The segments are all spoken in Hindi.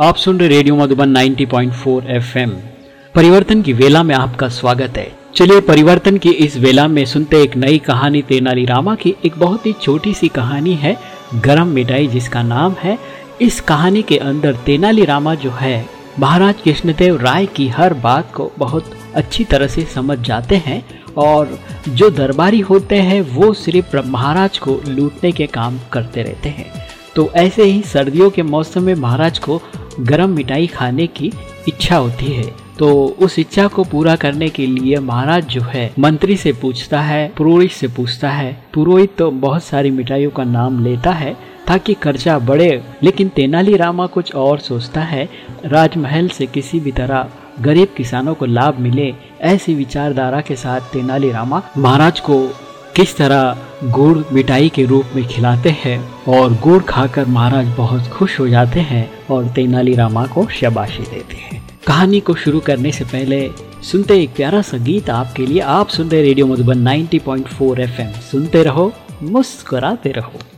आप सुन रहे रेडियो मधुबन 90.4 एफएम। परिवर्तन की वेला में आपका स्वागत है। चलिए परिवर्तन की इस वेला में सुनते एक नई कहानी तेनाली रामा की एक बहुत ही छोटी सी कहानी है, गरम मिठाई जिसका नाम है। इस कहानी के अंदर तेनाली रामा जो है, महाराज कृष्णदेव राय की हर बात को बहुत अच्छी तरह से समझ जाते हैं और जो दरबारी होते हैं, वो सिर्फ़ महाराज को लूटने के काम करते रहते हैं। तो ऐसे ही सर्दियों के मौसम में महाराज को गर्म मिठाई खाने की इच्छा होती है। तो उस इच्छा को पूरा करने के लिए महाराज जो है, मंत्री से पूछता है, पुरोहित से पूछता है। पुरोहित तो बहुत सारी मिठाइयों का नाम लेता है, ताकि खर्चा बढ़े, लेकिन तेनाली रामा कुछ और सोचता है, राजमहल से किसी भी तरह गरीब किसानों को लाभ मिले, ऐसी विचारधारा के साथ तेनाली रामा महाराज को किस तरह गुड़ मिठाई के रूप में खिलाते हैं और गुड़ खाकर महाराज बहुत खुश हो जाते हैं और तेनालीरामा को शबाशी देते हैं। कहानी को शुरू करने से पहले सुनते एक प्यारा सा गीत आपके लिए। आप सुनते रेडियो मधुबन 90.4 एफएम। सुनते रहो, मुस्कुराते रहो।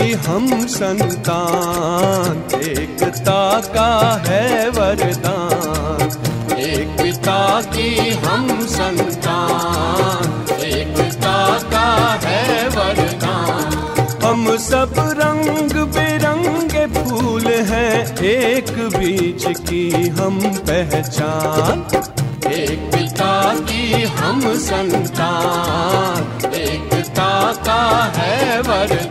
हम संतान। एकता का है वरदान। एक की हम संतान। एकता का है वरदान। हम सब रंग बिरंगे फूल हैं, एक बीज की हम पहचान। एक पिता की हम संतान। एकता का है वरदान।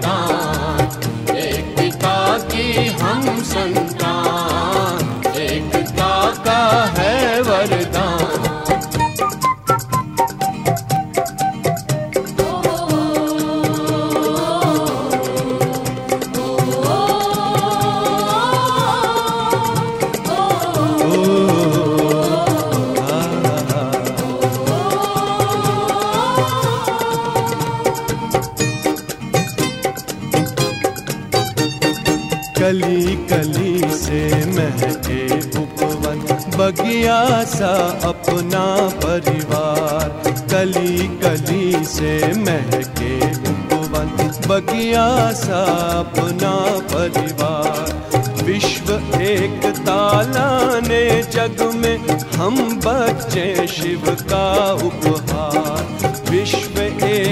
कली कली से महके उपवन। बगिया सा अपना परिवार। कली कली से महके उपवन। बगिया सा अपना परिवार। विश्व एक ताला ने जग में हम बच्चे शिव का उपहार। विश्व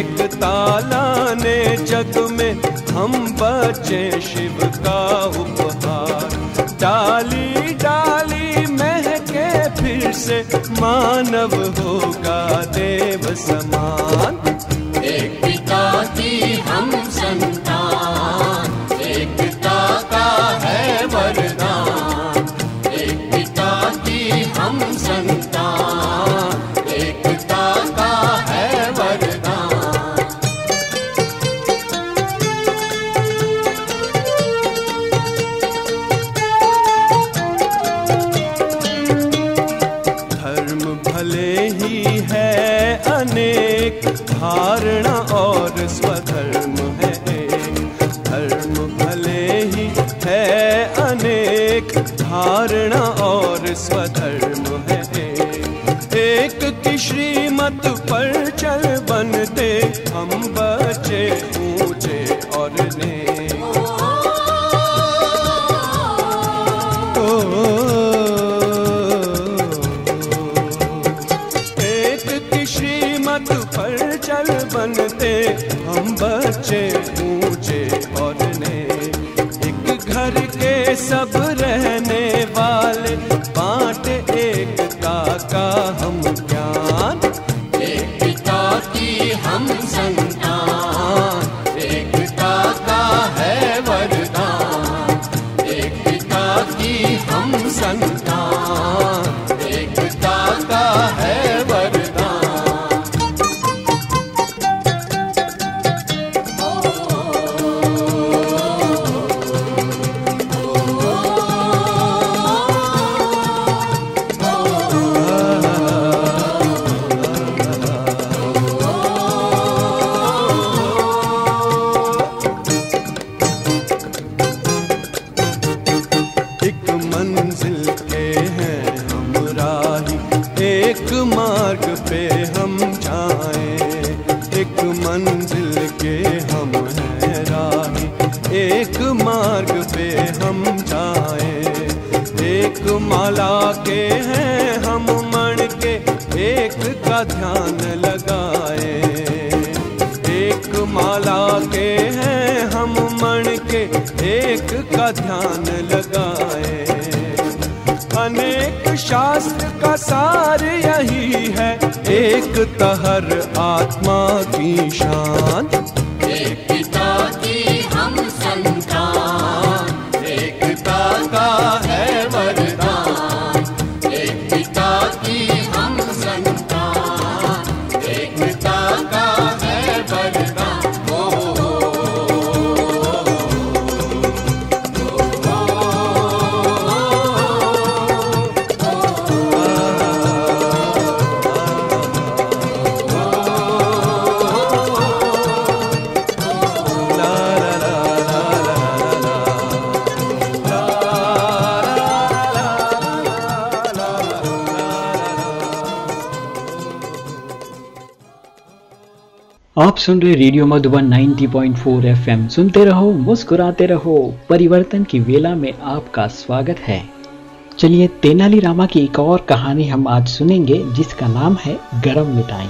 एक ताला ने जग में हम बचे शिव का उपहार। डाली डाली महके फिर से मानव होगा देव समान। एक पिता की हम संतान एकता का है वरदान। एक पिता की हम श्रीमत पर चल बनते हम बच्चे ऊँचे और ने एक घर के सब रहने एक तहर आत्मा की शान। सुन रहे रेडियो मधुबन 90.4 एफएम। सुनते रहो, मुस्कुराते रहो। परिवर्तन की वेला में आपका स्वागत है। चलिए तेनालीरामा की एक और कहानी हम आज सुनेंगे, जिसका नाम है गरम मिठाई।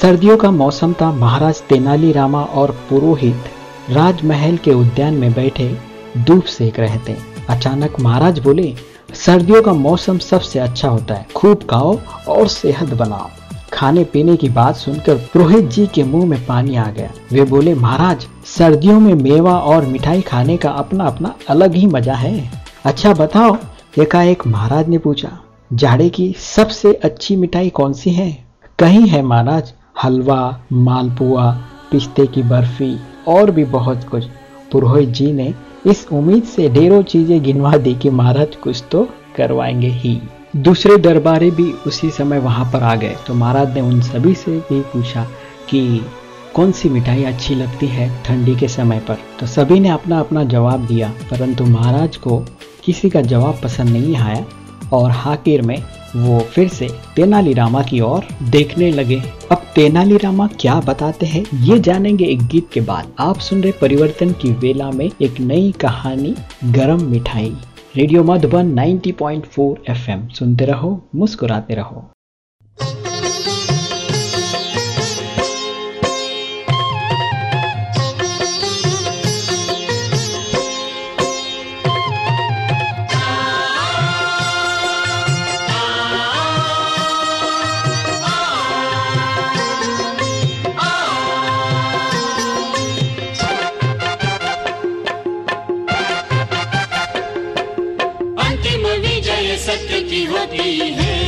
सर्दियों का मौसम था, महाराज तेनालीरामा और पुरोहित राजमहल के उद्यान में बैठे धूप सेक रहे थे। अचानक महाराज बोले, सर्दियों का मौसम सबसे अच्छा होता है। खूब खाओ और सेहत बनाओ। खाने पीने की बात सुनकर पुरोहित जी के मुँह में पानी आ गया। वे बोले, महाराज, सर्दियों में मेवा और मिठाई खाने का अपना अपना अलग ही मज़ा है। अच्छा बताओ। एकाएक महाराज ने पूछा, जाड़े की सबसे अच्छी मिठाई कौन सी है? कहीं है महाराज, हलवा, मालपुआ, पिस्ते की बर्फ़ी और भी बहुत कुछ। पुरोहित जी ने इस उम्मीद से ढेरों चीज़ें गिनवा दी कि महाराज कुछ तो करवाएँगे ही। दूसरे दरबारी भी उसी समय वहाँ पर आ गए। तो महाराज ने उन सभी से भी पूछा कि कौन सी मिठाई अच्छी लगती है ठंडी के समय पर? तो सभी ने अपना अपना जवाब दिया, परंतु महाराज को किसी का जवाब पसंद नहीं आया और हाकिर में वो फिर से तेनालीरामा की ओर देखने लगे। अब तेनालीरामा क्या बताते हैं, ये जानेंगे एक गीत के बाद। आप सुन रहे परिवर्तन की वेला में एक नई कहानी, गरम मिठाई। Radio Madhuban 90.4 FM. सुनते रहो मुस्कुराते रहो। सत्य की होती है।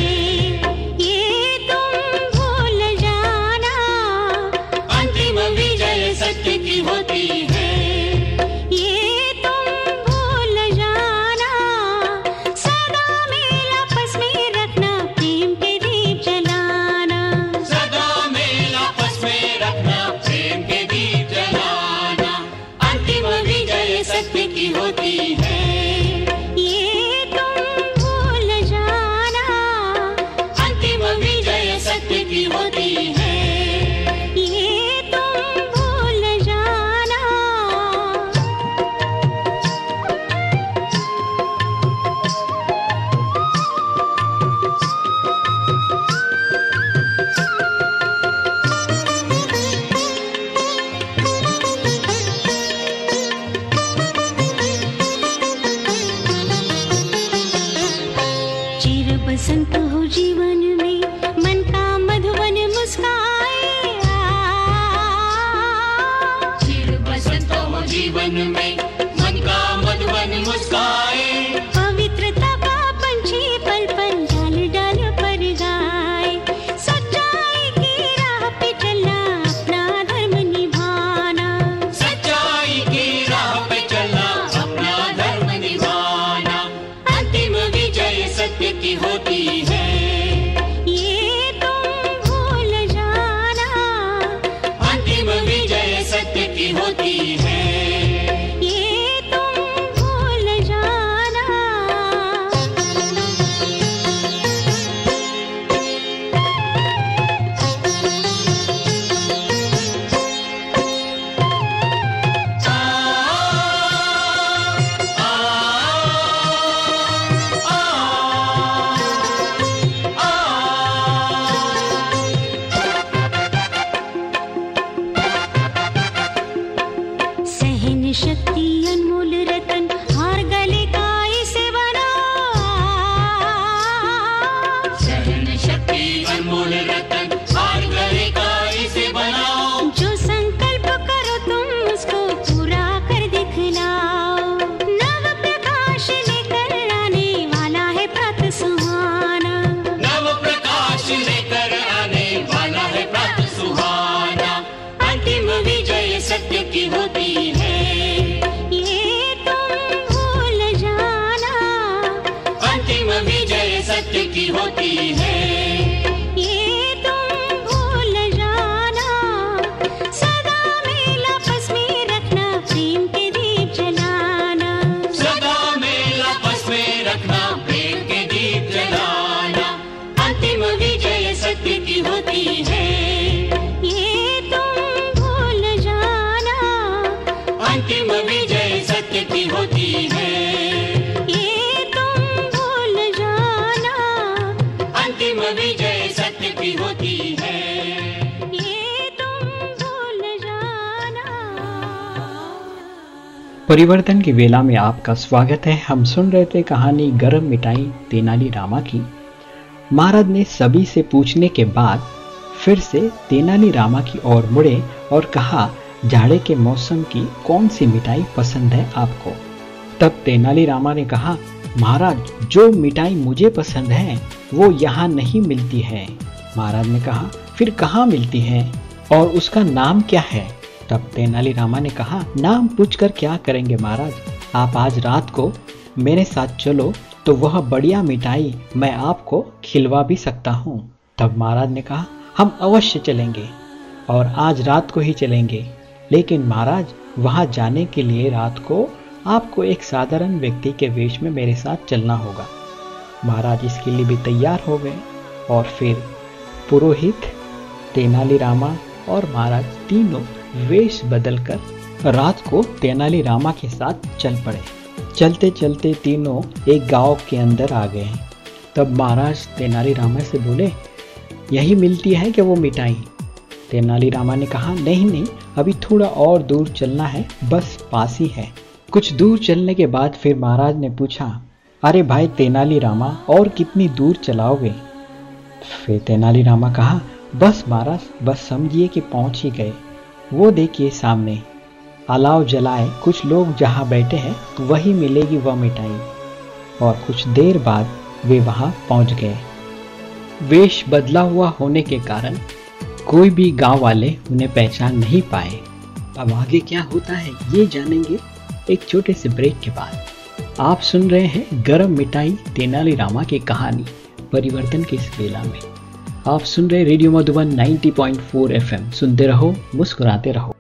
होती अंतिम विजय सत्य की होती है। परिवर्तन की वेला में आपका स्वागत है। हम सुन रहे थे कहानी गरम मिठाई तेनाली रामा की। महाराज ने सभी से पूछने के बाद फिर से तेनाली रामा की ओर मुड़े और कहा जाड़े के मौसम की कौन सी मिठाई पसंद है आपको? तब तेनाली रामा ने कहा महाराज, जो मिठाई मुझे पसंद है, वो यहाँ नहीं मिलती है। महाराज ने कहा, फिर कहाँ मिलती है? और उसका नाम क्या है? तब तेनाली रामा ने कहा, नाम पूछकर क्या करेंगे महाराज? आप आज रात को मेरे साथ चलो तो वह बढ़िया मिठाई मैं आपको खिलवा भी सकता हूँ। तब महाराज ने कहा, हम अवश्य चलेंगे, और आज रात को ही चलेंगे। लेकिन महाराज, वहाँ जाने के लिए रात को आपको एक साधारण व्यक्ति के वेश में मेरे साथ चलना होगा। महाराज इसके लिए भी तैयार हो गए और फिर पुरोहित, तेनालीरामा और महाराज तीनों वेश बदलकर रात को तेनालीरामा के साथ चल पड़े। चलते चलते तीनों एक गाँव के अंदर आ गए। तब महाराज तेनालीरामा से बोले, यही मिलती है कि वो मिठाई तेनालीरामा ने कहा, नहीं नहीं, अभी थोड़ा और दूर चलना है, बस पास ही है। कुछ दूर चलने के बाद फिर महाराज ने पूछा, अरे भाई तेनालीरामा और कितनी दूर चलाओगे? फिर तेनालीरामा कहा, बस महाराज, बस समझिए कि पहुँच ही गए। वो देखिए सामने। अलाव जलाए, कुछ लोग जहाँ बैठे हैं, वही मिलेगी वह मिठाई। और कुछ देर बाद वे वहाँ पहुँच गए। वेश बदला हुआ होने के कारण कोई भी गाँव वाले उन्हें पहचान नहीं पाए। अब आगे क्या होता है, ये जानेंगे। एक छोटे से ब्रेक के बाद आप सुन रहे हैं गरम मिठाई तेनाली रामा की कहानी, परिवर्तन की इस वेला में। आप सुन रहे रेडियो मधुबन 90.4 एफएम। सुनते रहो, मुस्कुराते रहो।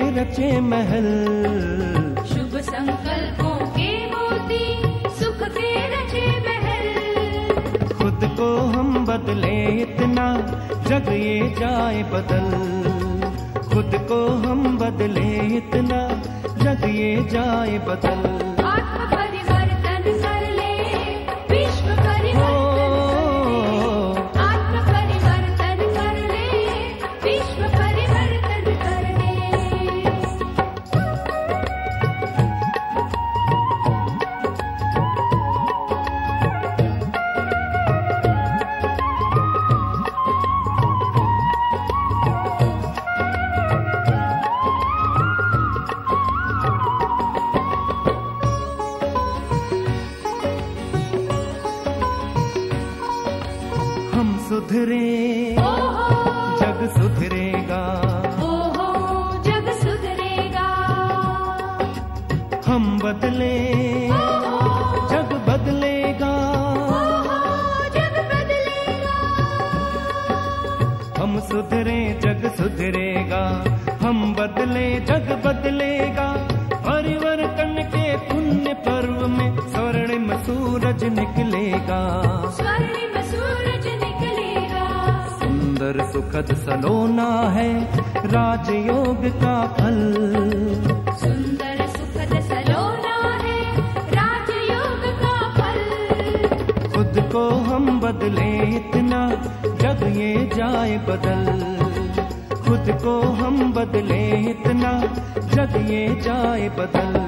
रचे महल। शुभ संकल्पों के मोती सुख के रचे महल। खुद को हम बदले इतना जग ये जाए बदल। खुद को हम बदले इतना जग ये जाए बदल। सुधरे। जग सुधरेगा। ओहो जग सुधरेगा। हम बदले। जग बदलेगा। जग बदलेगा। हम सुधरे जग सुधरेगा। हम बदले जग बदलेगा। परिवर्तन के पुण्य पर्व में स्वर्णिम सूरज निकलेगा। स्वर्णिम सूरज निकलेगा सुंदर सुखद सलोना है राजयोग का फल। सुंदर सुखद सलोना है राजयोग का फल। खुद को हम बदले इतना जग ये जाए बदल। खुद को हम बदले इतना जग ये जाए बदल।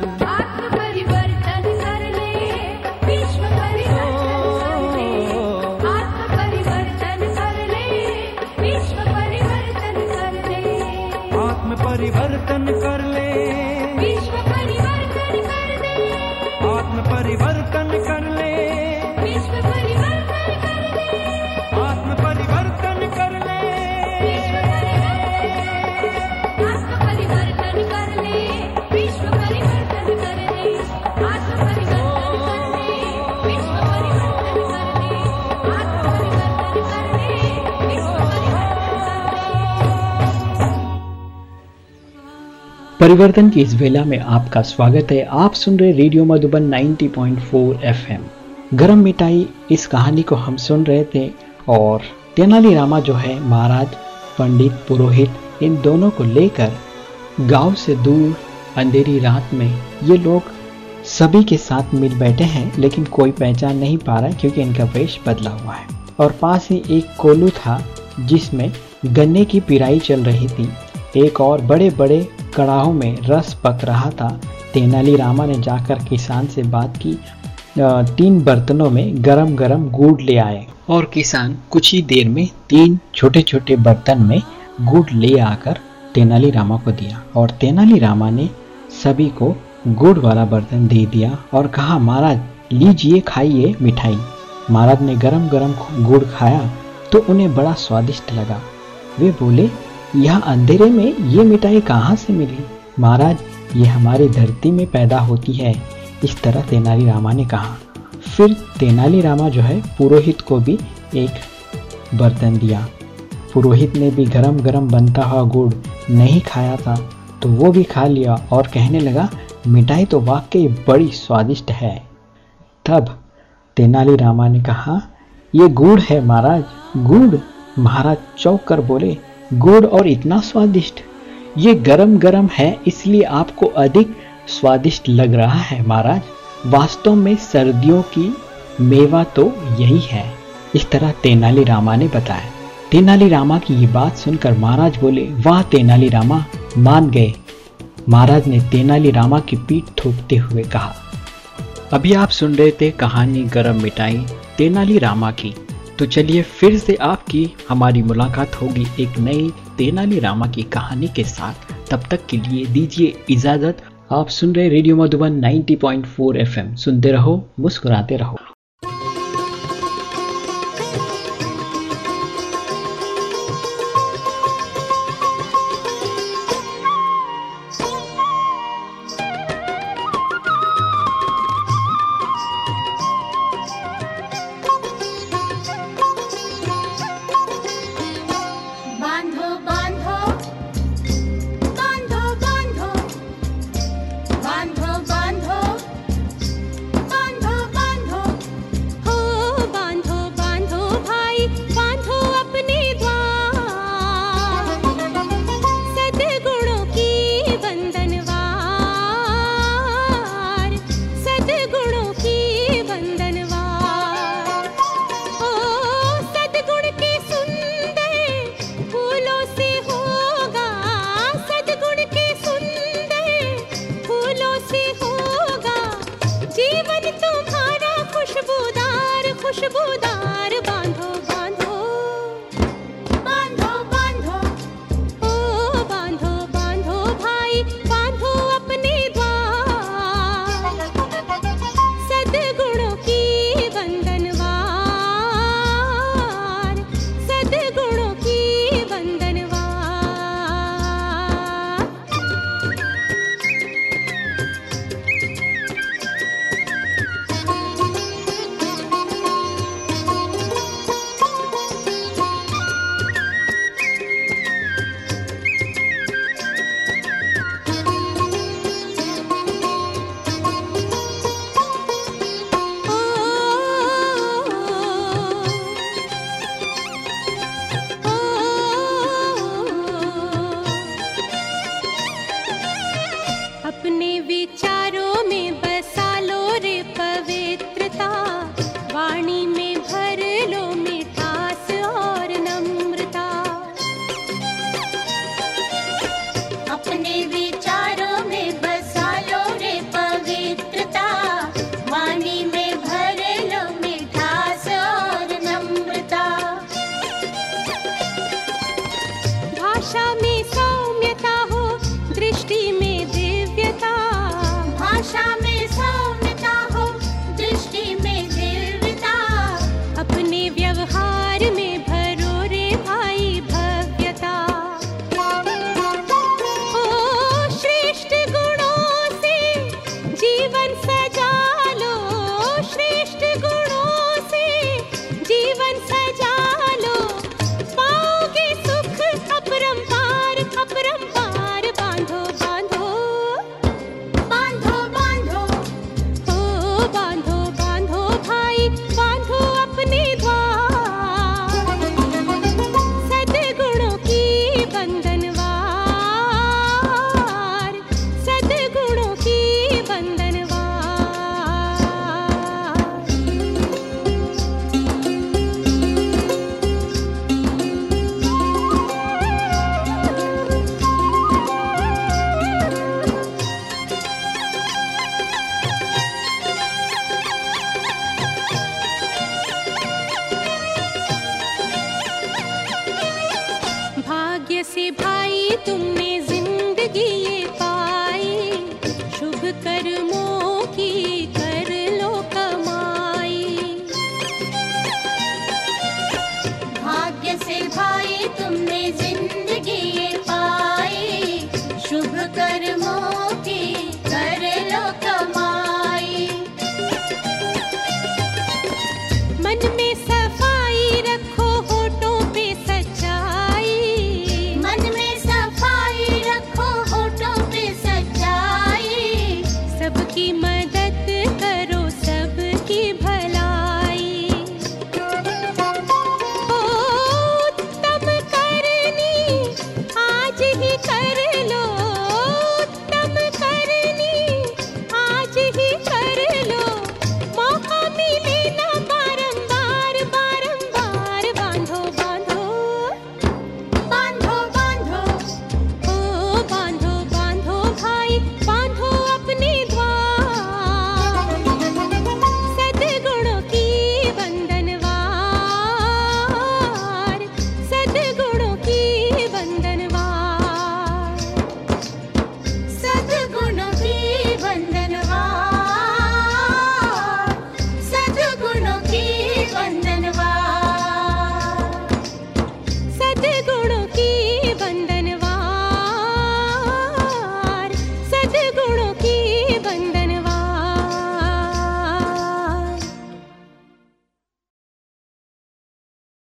परिवर्तन की इस वेला में आपका स्वागत है। आप सुन रहे रेडियो मधुबन 90.4 एफएम। गरम मिठाई, इस कहानी को हम सुन रहे थे और तेनाली रामा जो है, महाराज, पंडित, पुरोहित, इन दोनों को लेकर गाँव से दूर, अंधेरी रात में ये लोग सभी के साथ मिल बैठे हैं, लेकिन कोई पहचान नहीं पा रहा है क्योंकि इनका वेश बदला हुआ है। और पास ही एक कोलू था, जिसमें गन्ने की पिराई चल रही थी। एक और बड़े बड़े कड़ाहों में रस पक रहा था। तेनाली रामा ने जाकर किसान से बात की। तीन बर्तनों में गरम गरम गुड़ ले आए। और किसान कुछ ही देर में तीन छोटे छोटे बर्तन में गुड़ ले आकर तेनाली रामा को दिया। और तेनाली रामा ने सभी को गुड़ वाला बर्तन दे दिया और कहा, महाराज, लीजिए, खाइए मिठाई। महाराज ने गरम गरम गुड़ खाया तो उन्हें बड़ा स्वादिष्ट लगा। वे बोले यह अंधेरे में ये मिठाई कहाँ से मिली? महाराज, ये हमारी धरती में पैदा होती है। इस तरह तेनाली रामा ने कहा। फिर तेनाली रामा जो है, पुरोहित को भी एक बर्तन दिया। पुरोहित ने भी गरम गरम बनता हुआ गुड़ नहीं खाया था तो वो भी खा लिया और कहने लगा, मिठाई तो वाकई बड़ी स्वादिष्ट है। तब तेनाली रामा ने कहा, ये गुड़ है महाराज, गुड़? महाराज चौंक कर बोले गुड़ और इतना स्वादिष्ट। ये गरम गरम है, इसलिए आपको अधिक स्वादिष्ट लग रहा है, महाराज। वास्तव में सर्दियों की मेवा तो यही है। इस तरह तेनाली रामा ने बताया। तेनाली रामा की ये बात सुनकर महाराज बोले, वाह, तेनाली रामा, मान गए। महाराज ने तेनाली रामा की पीठ थोपते हुए कहा, अभी आप सुन रहे थे कहानी गरम मिठाई तेनाली रामा की। तो चलिए फिर से आपकी हमारी मुलाकात होगी एक नई तेनाली रामा की कहानी के साथ। तब तक के लिए दीजिए इजाज़त। आप सुन रहे रेडियो मधुबन 90.4 एफएम। सुनते रहो, मुस्कुराते रहो।